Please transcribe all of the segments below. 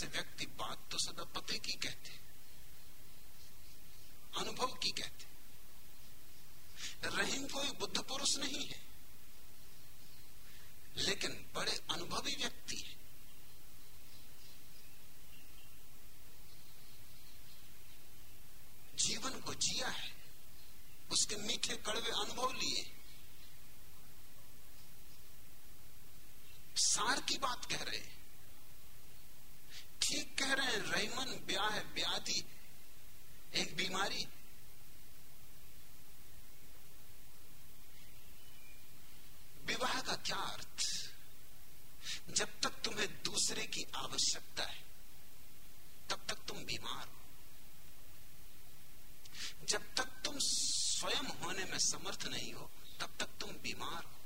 जैसे व्यक्ति बात तो सदा पते की कहते अनुभव की कहते रहीम कोई बुद्ध पुरुष नहीं है। लेकिन बड़े अनुभवी व्यक्ति है। जीवन को जिया है। उसके मीठे कड़वे अनुभव लिए। सार की बात कह रहे ठीक कह रहे हैं रहीमन ब्याह ब्याधि, एक बीमारी। विवाह का क्या अर्थ? जब तक तुम्हें दूसरे की आवश्यकता है, तब तक तुम बीमार हो। जब तक तुम स्वयं होने में समर्थ नहीं हो, तब तक तुम बीमार हो।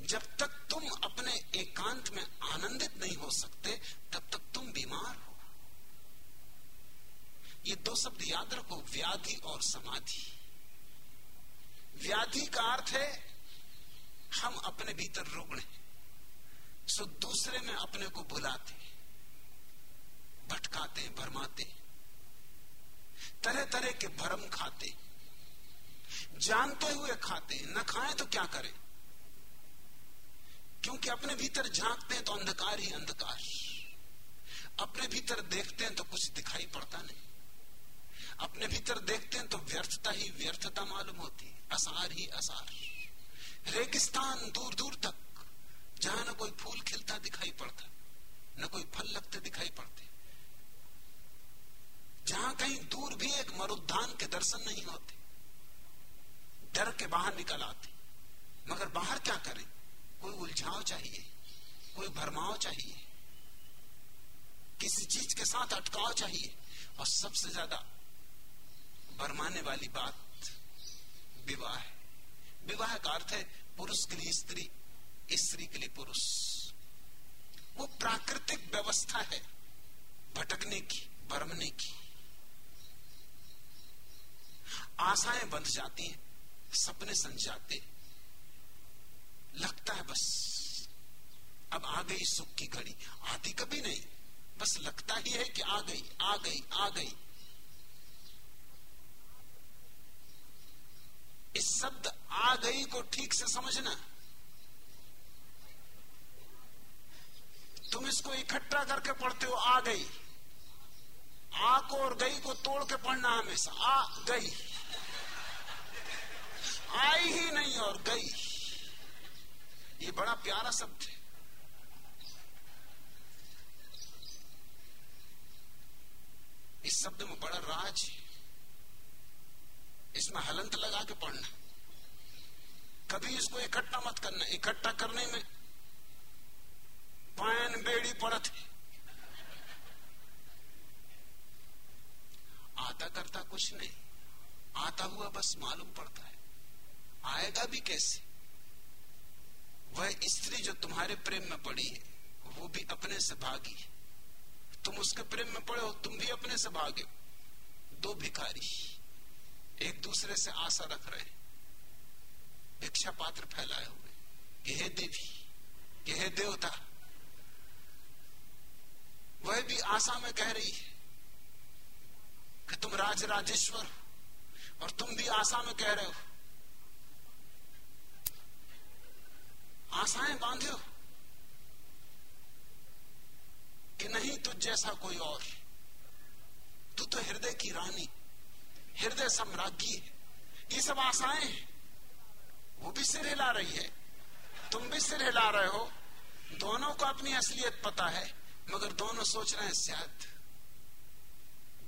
जब तक तुम अपने एकांत में आनंदित नहीं हो सकते, तब तक तुम बीमार हो। ये दो शब्द याद रखो, व्याधि और समाधि। व्याधि का अर्थ है, हम अपने भीतर रुग्ण हैं, सो दूसरे में अपने को भुलाते भटकाते भरमाते तरह तरह के भरम खाते जानते हुए खाते न खाएँ तो क्या करें? क्योंकि अपने भीतर झांकते हैं तो अंधकार ही अंधकार। अपने भीतर देखते हैं तो कुछ दिखाई पड़ता नहीं। अपने भीतर देखते हैं तो व्यर्थता ही व्यर्थता मालूम होती असार ही असार। रेगिस्तान दूर दूर तक, जहाँ न कोई फूल खिलता दिखाई पड़ता, न कोई फल लगते दिखाई पड़ते। जहाँ कहीं दूर भी एक मरुद्धान के दर्शन नहीं होते, डर के बाहर निकल आते। मगर बाहर क्या करें? कोई उलझाव चाहिए, कोई भरमाव चाहिए, किसी चीज़ के साथ अटकाव चाहिए, और सबसे ज़्यादा भरमाने वाली बात विवाह है। विवाह का अर्थ है पुरुष के लिए स्त्री स्त्री के लिए पुरुष। वो प्राकृतिक व्यवस्था है, भटकने की, भरमने की। आशाएँ बंध जाती हैं, सपने संज जाते लगता है बस। अब आ गई सुख की घड़ी। आती कभी नहीं। बस लगता ही है कि आ गई आ गई आ गई। इस शब्द आ गई को ठीक से समझना। तुम इसको इकट्ठा करके पढ़ते हो, आ गई। आ को और गई को तोड़ के पढ़ना हमेशा। आ गई। आई ही नहीं और गई। ये बड़ा प्यारा शब्द है। इस शब्द में बड़ा राज है। इसमें हलंत लगा के पढ़ना। कभी इसको इकट्ठा मत करना। इकट्ठा करने में पायन बेड़ी पड़त है। आता करता कुछ नहीं। आता हुआ बस मालूम पड़ता है। आएगा भी कैसे? वह स्त्री जो तुम्हारे प्रेम में पड़ी है, वो भी अपने से भागी है। तुम उसके प्रेम में पड़े हो, तुम भी अपने से भागे दो भिखारी एक दूसरे से आशा रख रहे भिक्षा पात्र फैलाए हुए यह देवी कि हे देवता, वह भी आशा में कह रही है कि तुम राज राजेश्वर और तुम भी आशा में कह रहे हो आशाएँ बांधे हो कि नहीं तुझ जैसा कोई और। तू तो हृदय की रानी, हृदय सम्राज्ञी है। ये सब आशाएँ वो भी सिर हिला रही है। तुम भी सिर हिला रहे हो। दोनों को अपनी असलियत पता है, मगर दोनों सोच रहे हैं शायद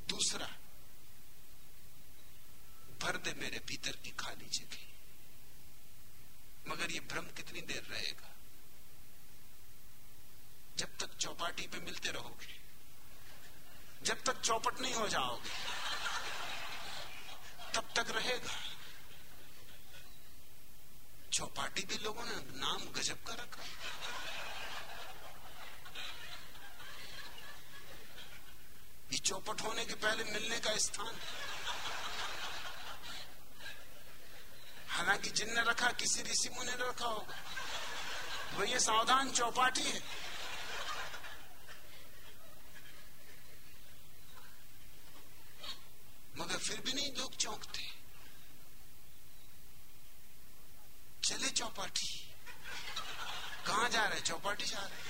दूसरा, भर दे मेरे भीतर की खाली जगह। मगर ये भ्रम कितनी देर रहेगा? जब तक चौपाटी पे मिलते रहोगे, जब तक चौपट नहीं हो जाओगे, तब तक रहेगा। चौपाटी भी लोगों ने नाम गजब का रखा। ये चौपट होने के पहले मिलने का स्थान हालाँकि जिनने रखा, किसी ऋषि मुनि ने रखा होगा। वो ये सावधान चौपाटी है। मगर फिर भी नहीं लोग चौंकते। चले चौपाटी। कहा जा रहे? चौपाटी जा रहे।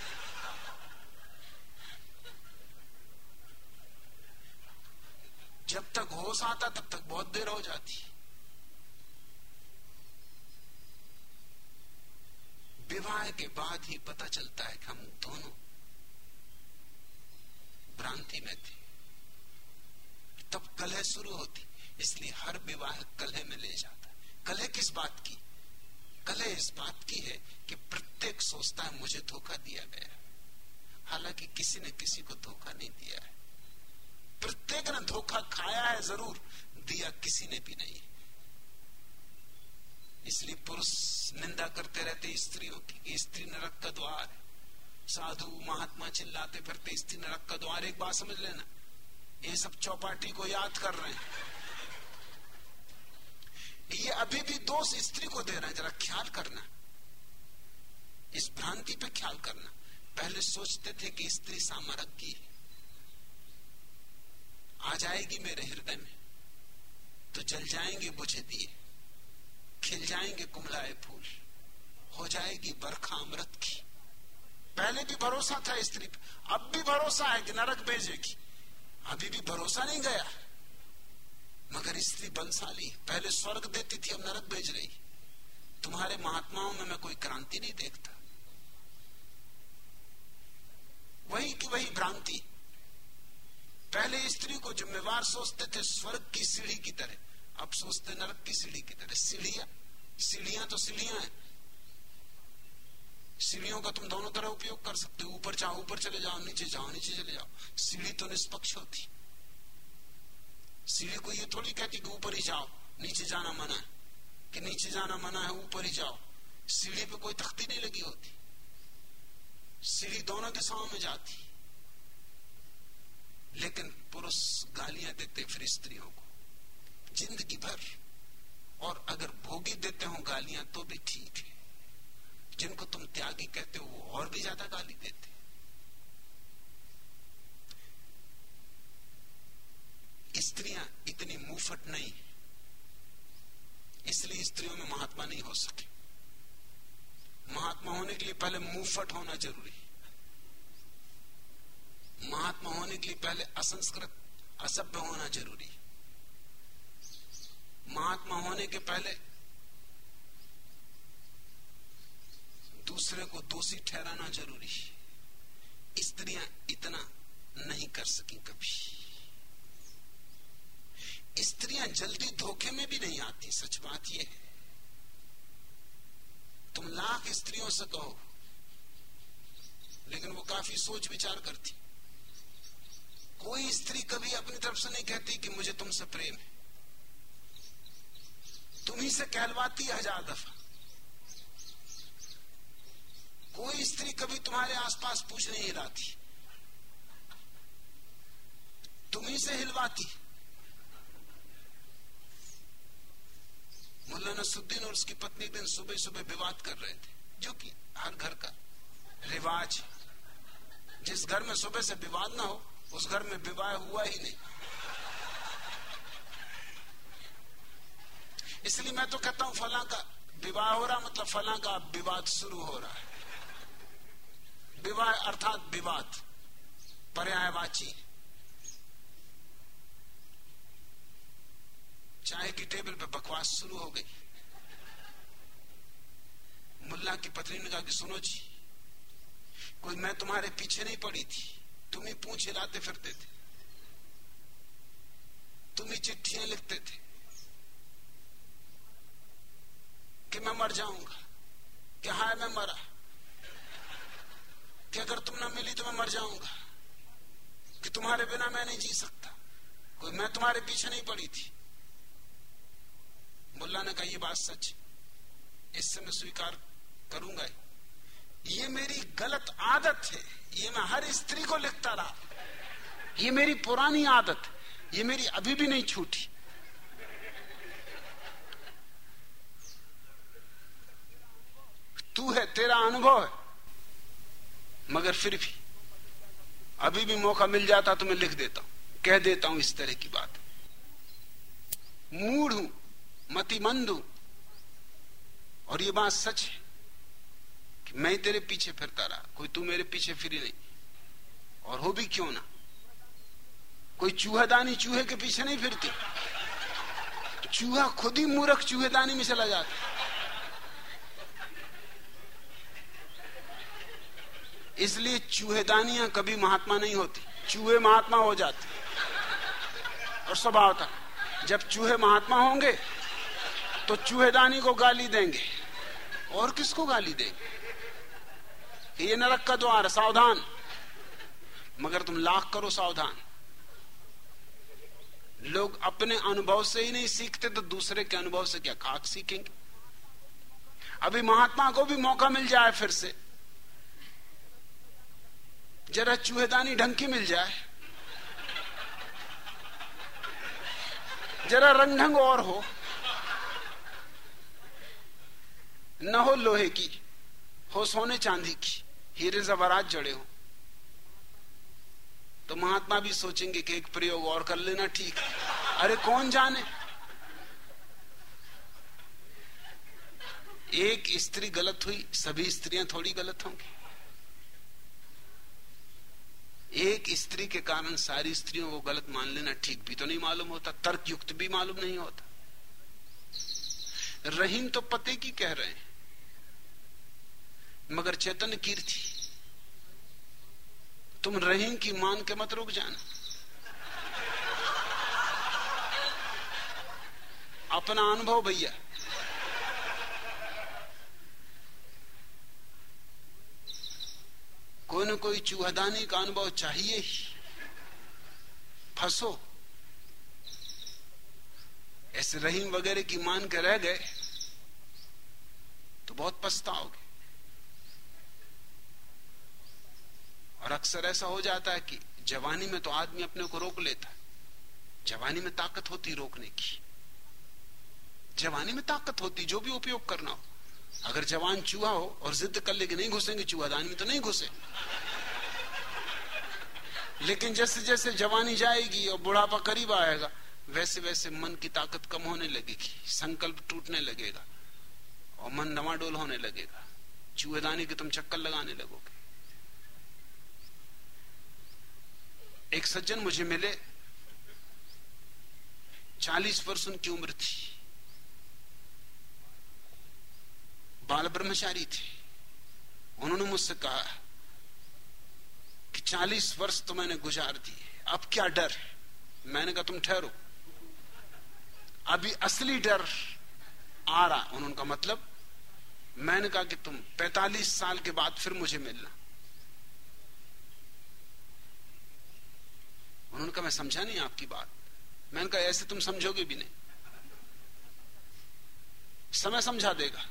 जब तक होश आता, तब तक बहुत देर हो जाती। विवाह के बाद ही पता चलता है कि हम दोनों भ्रांति में थे। तब कलह शुरू होती, इसलिए हर विवाह कलह में ले जाता है। कलह किस बात की? कलह इस बात की है कि प्रत्येक सोचता है, मुझे धोखा दिया गया हालाँकि किसी ने किसी को धोखा नहीं दिया है। प्रत्येक ने धोखा खाया है, ज़रूर। दिया किसी ने भी नहीं इसलिए पुरुष निंदा करते रहते स्त्रियों की स्त्री नरक का द्वार। साधु, महात्मा चिल्लाते फिरते, स्त्री नरक का द्वार। एक बात समझ लेना, ये सब चौपाटी को याद कर रहे हैं। ये अभी भी दोष स्त्री को दे रहे हैं, जरा ख्याल करना। इस भ्रांति पे ख्याल करना। पहले सोचते थे कि स्त्री सामरक की आ जाएगी मेरे हृदय में तो जल जाएँगे बुझे दिए। खिल जाएँगे कुमलाए फूल। हो जाएगी बरखा अमृत की। पहले भी भरोसा था स्त्री अब भी भरोसा है कि नरक भेजेगी। अभी भी भरोसा नहीं गया। मगर स्त्री बलशाली, पहले स्वर्ग देती थी, अब नरक भेज रही। तुम्हारे महात्माओं में मैं कोई क्रांति नहीं देखता। वही की वही भ्रांति। पहले स्त्री को जिम्मेवार सोचते थे स्वर्ग की सीढ़ी की तरह। अब सोचते नरक की सीढ़ी की तरह सीढ़ियाँ। सीढ़ियाँ तो सीढ़ियाँ हैं। सीढ़ियों का तुम दोनों तरह उपयोग कर सकते हो। ऊपर जाओ, ऊपर चले जाओ, नीचे जाओ, नीचे चले जाओ। सीढ़ी तो निष्पक्ष होती। सीढ़ी को ये थोड़ी कहती कि ऊपर ही जाओ, नीचे जाना मना है। कि नीचे जाना मना है, ऊपर ही जाओ। सीढ़ी पे कोई तख्ती नहीं लगी होती। सीढ़ी दोनों दिशाओं में जाती। लेकिन पुरुष गालियाँ देते फिर स्त्रियों को। ज़िंदगी भर। और अगर भोगी देते हो गालियाँ तो भी ठीक है। जिनको तुम त्यागी कहते हो, वो और भी ज़्यादा गाली देते स्त्रियाँ इतनी मुंहफट नहीं इसलिए स्त्रियों में महात्मा नहीं हो सके। महात्मा होने के लिए पहले मुंहफट होना ज़रूरी महात्मा होने के लिए पहले असंस्कृत, असभ्य होना ज़रूरी महात्मा होने के पहले दूसरे को दोषी ठहराना ज़रूरी है। स्त्रियाँ इतना नहीं कर सकी कभी। स्त्रियाँ जल्दी धोखे में भी नहीं आती, सच बात यह है। तुम लाख स्त्रियों से कहो, लेकिन वो काफ़ी सोच विचार करती। कोई स्त्री कभी अपनी तरफ़ से नहीं कहती कि मुझे तुमसे प्रेम है। तुम्ही से कहलवाती हज़ार दफ़ा। कोई स्त्री कभी तुम्हारे आसपास पूछ नहीं हिलाती तुम्ही से हिलवाती। मुल्ला नसुद्दीन और उसकी पत्नी दिन सुबह सुबह विवाद कर रहे थे, जो कि हर घर का रिवाज जिस घर में सुबह से विवाद ना हो, उस घर में विवाह हुआ ही नहीं। इसलिए मैं तो कहता हूँ फला का विवाह हो रहा मतलब फला का विवाद शुरू हो रहा है। विवाह अर्थात विवाद, पर्यायवाची। चाय की टेबल पे बकवास शुरू हो गई। मुल्ला की पत्नी ने कहा कि सुनो जी, कोई मैं तुम्हारे पीछे नहीं पड़ी थी, तुम ही पूछ हिलाते फिरते थे। तुम ही चिट्ठियाँ लिखते थे। कि मैं मर जाऊँगा, कि हाय मैं मरा, कि अगर तुम ना मिली तो मैं मर जाऊँगा, कि तुम्हारे बिना मैं नहीं जी सकता। कोई मैं तुम्हारे पीछे नहीं पड़ी थी। मुल्ला ने कहा, ये बात सच इससे मैं स्वीकार करूँगा। ये मेरी गलत आदत है। ये मैं हर स्त्री को लिखता रहा। ये मेरी पुरानी आदत ये मेरी अभी भी नहीं छूटी। तू है, तेरा अनुभव है। मगर फिर भी, अभी भी मौका मिल जाता तो मैं लिख देता हूँ। कह देता हूँ इस तरह की बात। मूढ़ हूँ, मतिमंद हूँ। और ये बात सच है कि मैं तेरे पीछे फिरता रहा। कोई तू मेरे पीछे फिरी नहीं। और हो भी क्यों ना? कोई चूहेदानी चूहे के पीछे नहीं फिरती? चूहा खुद ही मूर्ख चूहेदानी में चला जाता इसलिए चूहेदानियाँ कभी महात्मा नहीं होती। चूहे महात्मा हो जाते। और स्वभाव था जब चूहे महात्मा होंगे तो चूहेदानी को गाली देंगे। और किसको गाली देंगे? ये नरक का द्वार सावधान। मगर तुम लाख करो सावधान। लोग अपने अनुभव से ही नहीं सीखते तो दूसरे के अनुभव से क्या खाक सीखेंगे? अभी महात्मा को भी मौका मिल जाए फिर से। जरा चूहेदानी ढंग की मिल जाए। जरा रंग ढंग और हो। न हो लोहे की, हो सोने चांदी की, हीरे जबरात जड़े हो। तो महात्मा भी सोचेंगे कि एक प्रयोग और कर लेना ठीक। अरे कौन जाने? एक स्त्री गलत हुई, सभी स्त्रियाँ थोड़ी गलत होंगी। एक स्त्री के कारण सारी स्त्रियों को गलत मान लेना ठीक भी तो नहीं मालूम होता तर्क युक्त भी मालूम नहीं होता। रहीम तो पते की कह रहे हैं, मगर चेतन कीर्ति। तुम रहीम की मान के मत रुक जाना। अपना अनुभव भैया कोई ना कोई चूहदानी का अनुभव चाहिए ही। फंसो। ऐसे रहीम वगैरह की मान के रह गए तो बहुत पछताओगे। और अक्सर ऐसा हो जाता है कि जवानी में तो आदमी अपने को रोक लेता है। जवानी में ताकत होती रोकने की। जवानी में ताकत होती, जो भी उपयोग करना हो। अगर जवान चूहा हो और जिद कर ले कि नहीं घुसेंगे, चूहादानी में तो नहीं घुसे। लेकिन जैसे जैसे जवानी जाएगी और बुढ़ापा करीब आएगा, वैसे वैसे मन की ताकत कम होने लगेगी, संकल्प टूटने लगेगा और मन नवाडोल होने लगेगा। चूहेदानी के तुम चक्कर लगाने लगोगे। एक सज्जन मुझे मिले, चालीस वर्ष उनकी उम्र थी। बाल ब्रह्मचारी थे। उन्होंने मुझसे कहा कि चालीस वर्ष तो मैंने गुजार दिए। अब क्या डर मैंने कहा, तुम ठहरो। अभी असली डर आ रहा। उन्होंने कहा मतलब? मैंने कहा कि तुम 45 साल के बाद फिर मुझे मिलना। उन्होंने कहा, मैं समझा नहीं आपकी बात। मैंने कहा, ऐसे तुम समझोगे भी नहीं। समय समझा देगा।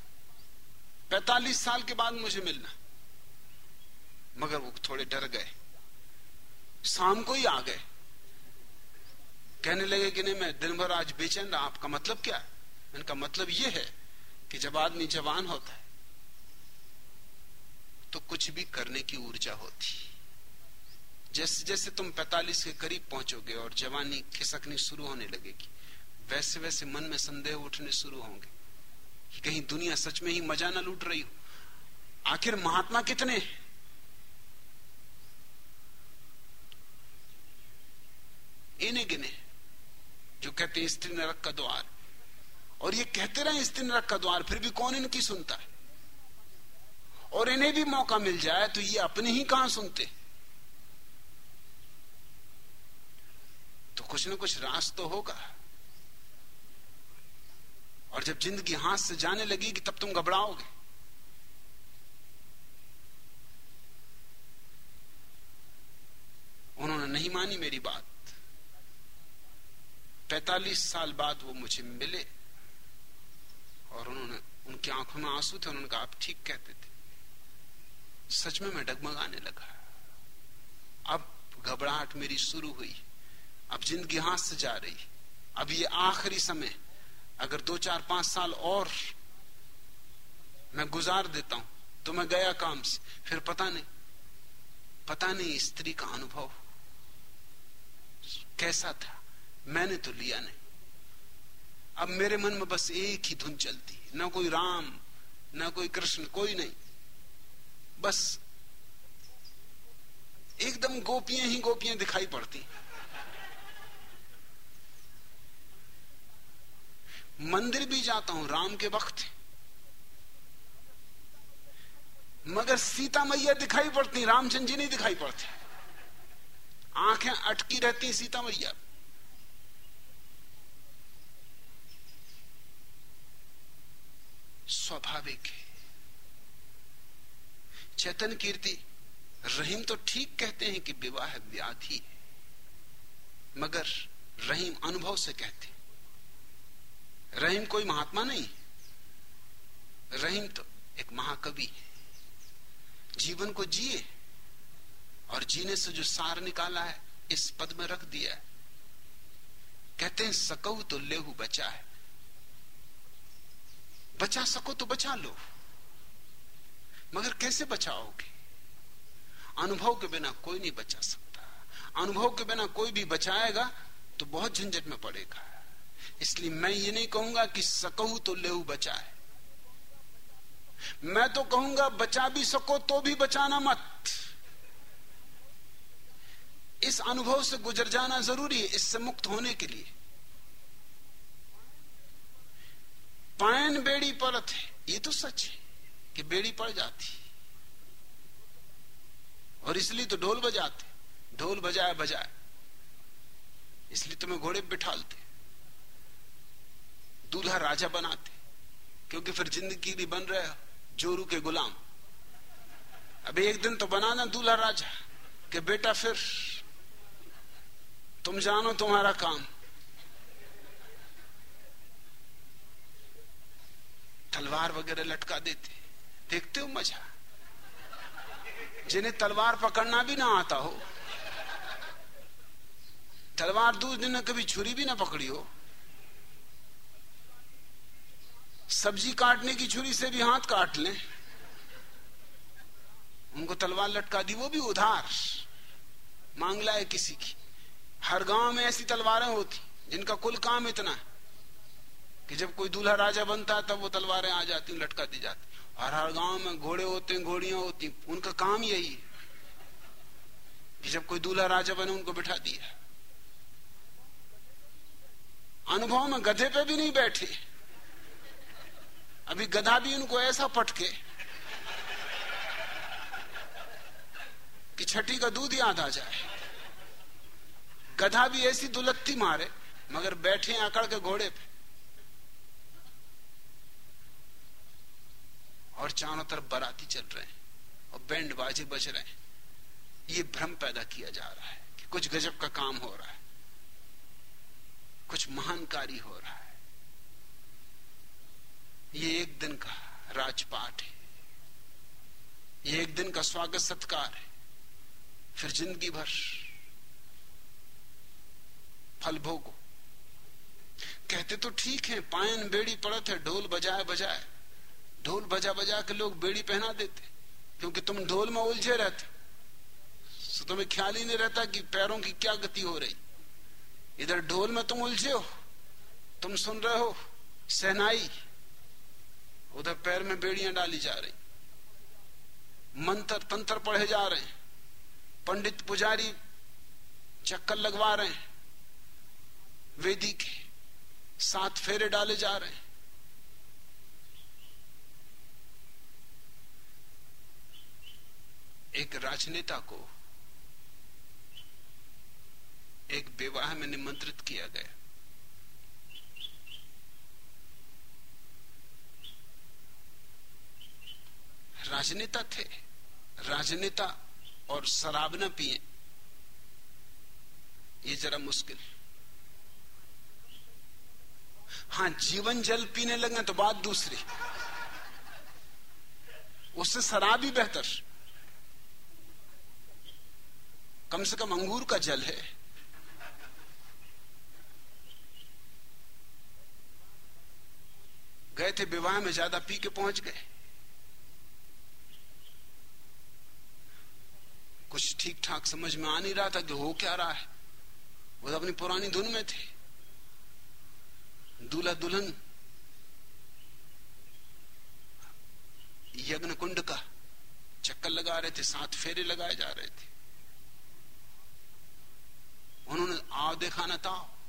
पैतालीस साल के बाद मुझे मिलना। मगर वो थोड़े डर गए। शाम को ही आ गए। कहने लगे कि नहीं, मैं दिन भर आज बेचैन रहा। आपका मतलब क्या है? इनका मतलब यह है कि जब आदमी जवान होता है तो कुछ भी करने की ऊर्जा होती जैसे जैसे तुम 45 के करीब पहुंचोगे और जवानी खिसकनी शुरू होने लगेगी, वैसे वैसे मन में संदेह उठने शुरू होंगे। कि कहीं दुनिया सच में ही मज़ा ना लूट रही हो। आखिर महात्मा कितने इन्हें गिने, जो कहते हैं स्त्री नरक का द्वार। और ये कहते रहे स्त्री नरक का द्वार। फिर भी कौन इनकी सुनता है? और इन्हें भी मौका मिल जाए तो ये अपने ही कहाँ सुनते? तो कुछ ना कुछ रास तो होगा। और जब ज़िंदगी हाथ से जाने लगेगी तब तुम घबराओगे। उन्होंने नहीं मानी मेरी बात। पैतालीस साल बाद वो मुझे मिले और उन्होंने उन उनकी आँखों में आँसू थे उन्होंने कहा, आप ठीक कहते थे। सच में मैं डगमगाने लगा। अब घबराहट मेरी शुरू हुई। अब ज़िंदगी हाथ से जा रही। अब ये आखिरी समय अगर दो चार पाँच साल और मैं गुजार देता हूँ तो मैं गया काम से। फिर पता नहीं पता नहीं स्त्री का अनुभव कैसा था। मैंने तो लिया नहीं। अब मेरे मन में बस एक ही धुन चलती ना कोई राम, ना कोई कृष्ण, कोई नहीं। बस एकदम गोपियाँ ही गोपियाँ दिखाई पड़ती मंदिर भी जाता हूँ, राम के वक्त मगर सीता मैया दिखाई पड़ती, रामचंद्र जी नहीं दिखाई पड़ते। आँखें अटकी रहती सीता मैया। स्वाभाविक है। चेतन कीर्ति, रहीम तो ठीक कहते हैं कि विवाह व्याधि है। मगर रहीम अनुभव से कहते रहीम कोई महात्मा नहीं। रहीम तो एक महाकवि है। जीवन को जिए और जीने से जो सार निकाला है, इस पद में रख दिया है। कहते हैं, सकऊ तो लेहू बचा है। बचा सको तो बचा लो। मगर कैसे बचाओगे? अनुभव के बिना कोई नहीं बचा सकता। अनुभव के बिना कोई भी बचाएगा तो बहुत झंझट में पड़ेगा। इसलिए मैं ये नहीं कहूँगा कि सकू तो लेहू बचा है मैं तो कहूँगा बचा भी सको तो भी बचाना मत। इस अनुभव से गुजर जाना ज़रूरी है, इससे मुक्त होने के लिए। पायन बेड़ी परत है, ये तो सच है कि बेड़ी पड़ जाती और इसलिए तो ढोल बजाते ढोल बजाए बजाए। इसलिए तुम्हें घोड़े बिठालते दूल्हा राजा बनाते। क्योंकि फिर ज़िंदगी भी बन रहे जोरू के गुलाम। अब एक दिन तो बनाना दूल्हा राजा, कि बेटा फिर, तुम जानो तुम्हारा काम। तलवार वगैरह लटका देते। देखते हो मज़ा? जिन्हें तलवार पकड़ना भी ना आता हो। तलवार दूर दिन कभी छुरी भी ना पकड़ी हो। सब्ज़ी काटने की छुरी से भी हाथ काट लें। उनको तलवार लटका दी, वो भी उधार। मांग लाए किसी की। हर गाँव में ऐसी तलवारें होती, जिनका कुल काम इतना है कि जब कोई दूल्हा राजा बनता है तब वो तलवारें आ जाती, लटका दी जाती। और हर गाँव में घोड़े होते हैं घोड़ियाँ होती, उनका काम यही है कि जब कोई दूल्हा राजा बने, उनको बिठा दिया। अनुभव में गधे पे भी नहीं बैठे। अभी गधा भी उनको ऐसा पटके कि छठी का दूध याद आ जाए। गधा भी ऐसी दुलत्ती मारे, मगर बैठे अकड़ के घोड़े पे। और चारों तरफ़ बराती चल रहे हैं और बैंड बाजे बज रहे हैं। ये भ्रम पैदा किया जा रहा है कि कुछ गजब का काम हो रहा है, कुछ महान कार्य हो रहा है। ये एक दिन का राजपाट है। ये एक दिन का स्वागत सत्कार है। फिर ज़िंदगी भर फल भोगो। कहते तो ठीक है, पायन बेड़ी पड़त है, ढोल बजाए बजाए। ढोल बजा बजा के लोग बेड़ी पहना देते, क्योंकि तुम ढोल में उलझे रहते तो तुम्हें ख्याल ही नहीं रहता कि पैरों की क्या गति हो रही। इधर ढोल में तुम उलझे हो, तुम सुन रहे हो, सहनाई। उधर पैर में बेड़ियाँ डाली जा रही। मंत्र तंत्र पढ़े जा रहे हैं। पंडित पुजारी चक्कर लगवा रहे हैं। वेदी के सात फेरे डाले जा रहे हैं। एक राजनेता को एक विवाह में निमंत्रित किया गया। राजनेता थे। राजनेता और शराब न पिए। ये जरा मुश्किल। हाँ, जीवन जल पीने लगे तो बात दूसरी। उससे शराब ही बेहतर। कम से कम अंगूर का जल है। गए थे विवाह में, ज़्यादा पी के पहुँच गए कुछ ठीक समझ में आ नहीं रहा था कि हो क्या रहा है। वो तो अपनी पुरानी धुन में थे। दूल्हा दुल्हन। यज्ञ कुंड का चक्कर लगा रहे थे, सात फेरे लगाए जा रहे थे। उन्होंने आओ देखा ना था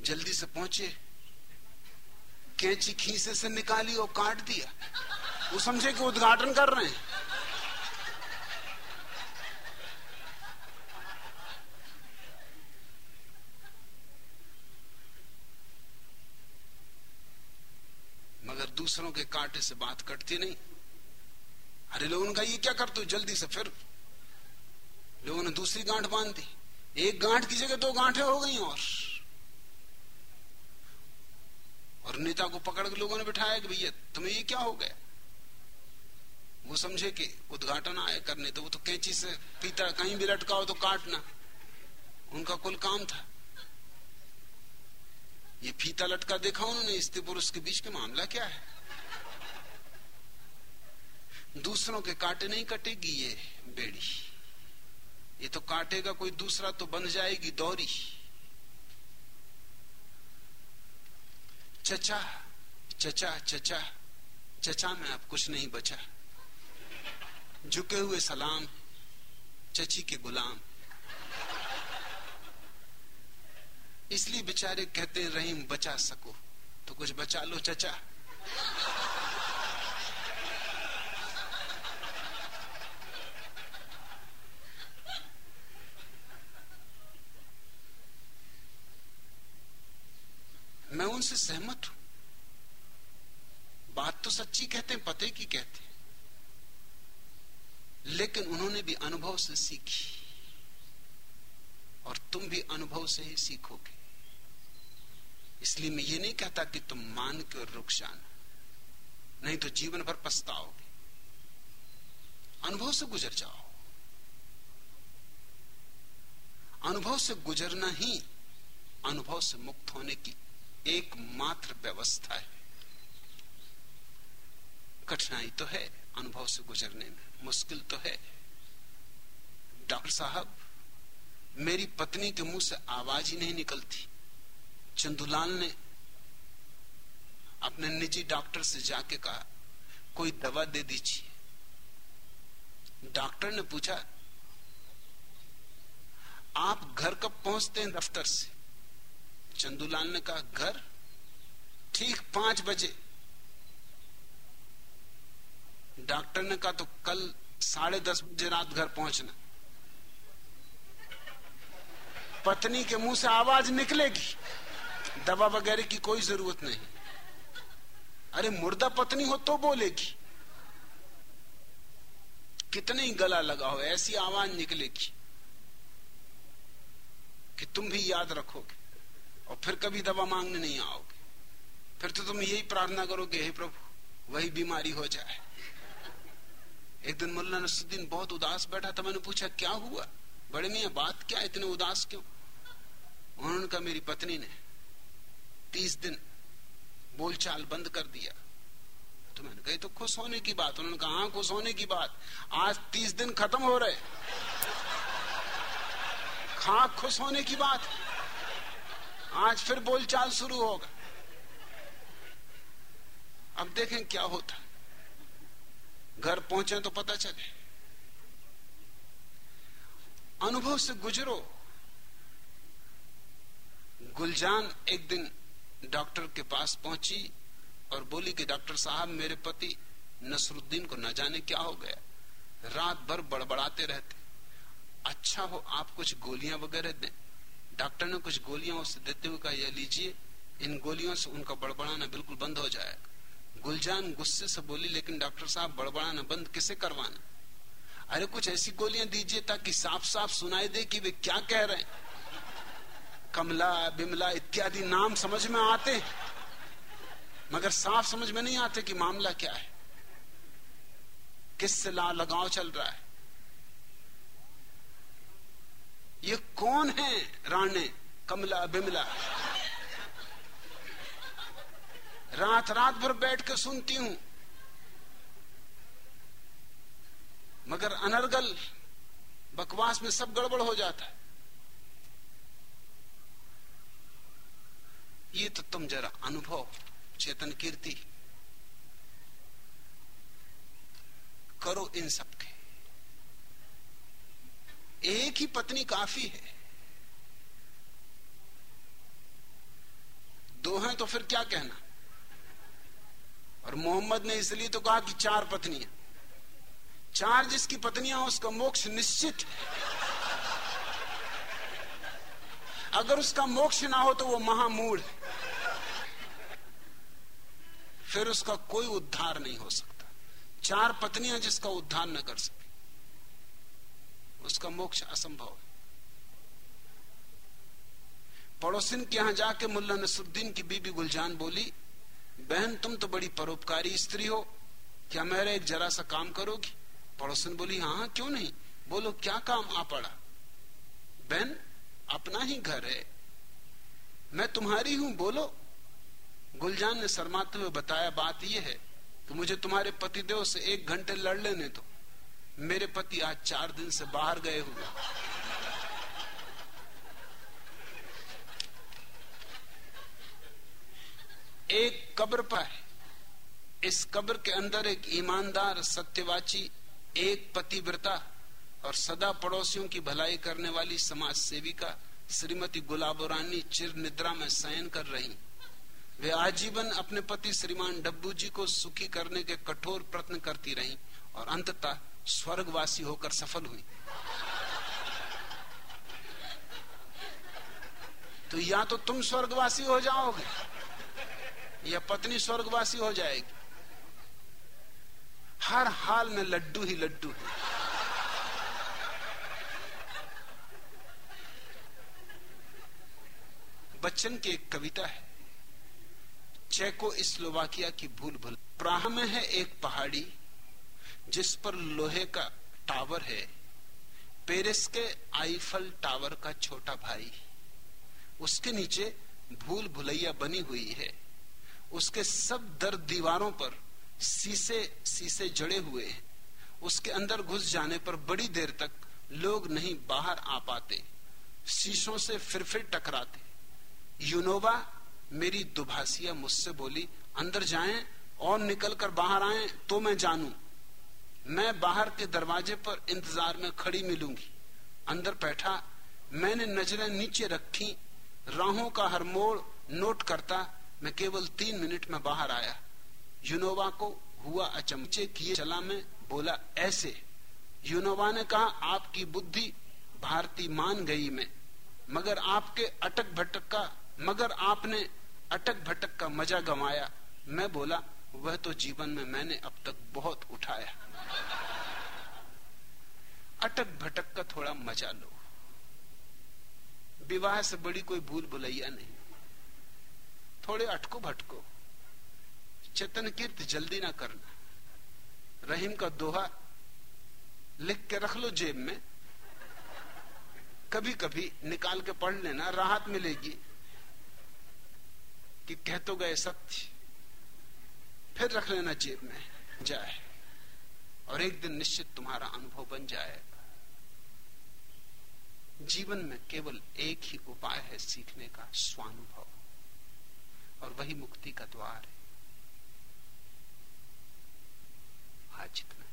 जल्दी से पहुँचे। कैंची खीसे से निकाली और काट दिया। वो समझे कि उद्घाटन कर रहे हैं मगर दूसरों के कांटे से बात कटती नहीं। अरे लोगों का ये क्या करते जल्दी से फिर। लोगों ने दूसरी गांठ बाँध दी। एक गांठ की जगह दो गांठें हो गई और। और नेता को पकड़ के लोगों ने बिठाया कि भैया, तुम्हें ये क्या हो गया? वो समझे कि उद्घाटन आए करने तो वो तो कैंची से पीता, कहीं भी लटका हो तो काटना। उनका कुल काम था। ये फीता लटका देखा उन्होंने, स्त्री पुरुष के बीच के मामला क्या है? दूसरों के काटे नहीं कटेगी ये बेड़ी। ये तो काटेगा, कोई दूसरा तो बन जाएगी दौरी। चचा चचा चचा चचा में अब कुछ नहीं बचा। झुके हुए सलाम, चची के गुलाम। इसलिए बेचारे कहते हैं, रहीम, बचा सको। तो कुछ बचा लो, चचा। मैं उनसे सहमत हूँ। बात तो सच्ची कहते हैं, पते की कहते हैं। लेकिन उन्होंने भी अनुभव से सीखी। और तुम भी अनुभव से ही सीखोगे। इसलिए मैं ये नहीं कहता कि तुम मान के और रुक जाना। नहीं तो जीवन भर पछताओगे। अनुभव से गुजर जाओ। अनुभव से गुजरना ही अनुभव से मुक्त होने की एकमात्र व्यवस्था है। कठिनाई तो है अनुभव से गुजरने में, मुश्किल तो है। डॉक्टर साहब, मेरी पत्नी के मुँह से आवाज़ ही नहीं निकलती। चंदुलाल ने अपने निजी डॉक्टर से जाके कहा, कोई दवा दे दीजिए। डॉक्टर ने पूछा, आप घर कब पहुँचते हैं दफ्तर से? चंदूलाल ने कहा, घर ठीक पाँच बजे। डॉक्टर ने कहा तो कल साढ़े दस बजे रात घर पहुँचना। पत्नी के मुँह से आवाज़ निकलेगी। दवा वगैरह की कोई ज़रूरत नहीं। अरे मुर्दा पत्नी हो तो बोलेगी। कितने ही गला लगा हो ऐसी आवाज़ निकलेगी कि तुम भी याद रखोगे और फिर कभी दवा मांगने नहीं आओगे। फिर तो तुम यही प्रार्थना करोगे, हे प्रभु, वही बीमारी हो जाए। एक दिन मुल्ला नसुद्दीन बहुत उदास बैठा था, मैंने पूछा, क्या हुआ? बड़े मियाँ, बात क्या इतने उदास क्यों? उन्होंने कहा, मेरी पत्नी ने तीस दिन बोलचाल बंद कर दिया। तो मैंने कही तो खुश होने की बात। उन्होंने कहा हाँ खुश होने की बात। आज तीस दिन खत्म हो रहे खा खुश होने की बात। आज फिर बोलचाल शुरू होगा। अब देखें क्या होता घर पहुँचे तो पता चले। अनुभव से गुजरो। गुलजान एक दिन डॉक्टर के पास पहुँची और बोली कि डॉक्टर साहब, मेरे पति नसरुद्दीन को न जाने क्या हो गया? रात भर बड़बड़ाते रहते। अच्छा हो, आप कुछ गोलियाँ वगैरह दें। डॉक्टर ने कुछ गोलियाँ उसे देते हुए कहा, यह लीजिए, इन गोलियों से उनका बड़बड़ाना बिल्कुल बंद हो जाएगा। गुलजान गुस्से से बोली, लेकिन डॉक्टर साहब, बड़बड़ाना बंद किसे करवाना? अरे कुछ ऐसी गोलियाँ दीजिए ताकि साफ़ साफ़ सुनाई दे कि वे क्या कह रहे हैं। कमला, बिमला इत्यादि नाम समझ में आते मगर साफ़ समझ में नहीं आते कि मामला क्या है। किससे ला लगाव चल रहा है? ये कौन है राणे? कमला, बिमला। रात रात भर बैठ के सुनती हूँ। मगर अनर्गल, बकवास में सब गड़बड़ हो जाता है। ये तो तुम जरा अनुभव, चेतन कीर्ति। करो इन सब के एक ही पत्नी काफ़ी है। दो हैं तो फिर क्या कहना? और मोहम्मद ने इसलिए तो कहा कि चार पत्नियाँ। चार जिसकी पत्नियाँ उसका मोक्ष निश्चित है। अगर उसका मोक्ष ना हो तो वो महामूढ़ है। फिर उसका कोई उद्धार नहीं हो सकता। चार पत्नियाँ जिसका उद्धार न कर सके। उसका मोक्ष असंभव है। पड़ोसिन के यहाँ जाके मुल्ला नसरुद्दीन की बीबी गुलजान बोली, बहन, तुम तो बड़ी परोपकारी स्त्री हो। क्या मेरा एक जरा सा काम करोगी? पड़ोसन बोली हाँ क्यों नहीं? बोलो, क्या काम आ पड़ा? बहन, अपना ही घर है। मैं तुम्हारी हूँ, बोलो। गुलजान ने शर्माते हुए बताया, बात यह है कि मुझे तुम्हारे पतिदेव से एक घंटे लड़ लेने दो। मेरे पति आज चार दिन से बाहर गए हुए एक कब्र पर है। इस कब्र के अंदर एक ईमानदार, सत्यवाची, एक पतिव्रता और सदा पड़ोसियों की भलाई करने वाली समाज सेविका श्रीमती गुलाबो रानी चिर निद्रा में शयन कर रही वे आजीवन अपने पति श्रीमान डब्बू जी को सुखी करने के कठोर प्रयत्न करती रही और अंततः स्वर्गवासी होकर सफल हुई। तो या तो तुम स्वर्गवासी हो जाओगे, या पत्नी स्वर्गवासी हो जाएगी। हर हाल में लड्डू ही लड्डू है। बच्चन की एक कविता है। चेको स्लोवाकिया की भूल भूल। प्राह में है एक पहाड़ी, जिस पर लोहे का टावर है। पेरिस के आईफल टावर का छोटा भाई, उसके नीचे भूल भुलैया बनी हुई है। उसके सब दर दीवारों पर शीशे शीशे जड़े हुए हैं। उसके अंदर घुस जाने पर बड़ी देर तक लोग नहीं बाहर आ पाते। शीशों से फिर फिर टकराते। यूनोवा मेरी दुभाषिया मुझसे बोली, अंदर जाएँ और निकलकर बाहर आए तो मैं जानू। मैं बाहर के दरवाजे पर इंतज़ार में खड़ी मिलूँगी। अंदर बैठा, मैंने नज़रें नीचे रखी, राहों का हर मोड़ नोट करता, मैं केवल तीन मिनट में बाहर आया। यूनोवा को हुआ अचमचे किए चला मैं, बोला, ऐसे। यूनोवा ने कहा, आपकी बुद्धि भारती मान गई मैं, मगर आपके अटक भटक का, मगर आपने अटक भटक का मज़ा गंवाया मैं बोला, वह तो जीवन में मैंने अब तक बहुत उठाया। अटक भटक का थोड़ा मज़ा लो। विवाह से बड़ी कोई भूल भुलैया नहीं। थोड़े अटको भटको। चेतन कीर्त जल्दी ना करना। रहीम का दोहा लिख के रख लो जेब में। कभी कभी निकाल के पढ़ लेना, राहत मिलेगी। कि कह तो गए सत्य फिर रख लेना जेब में, जाए। और एक दिन निश्चित तुम्हारा अनुभव बन जाएगा। जीवन में केवल एक ही उपाय है सीखने का, स्वानुभव। और वही मुक्ति का द्वार है। आज इतना।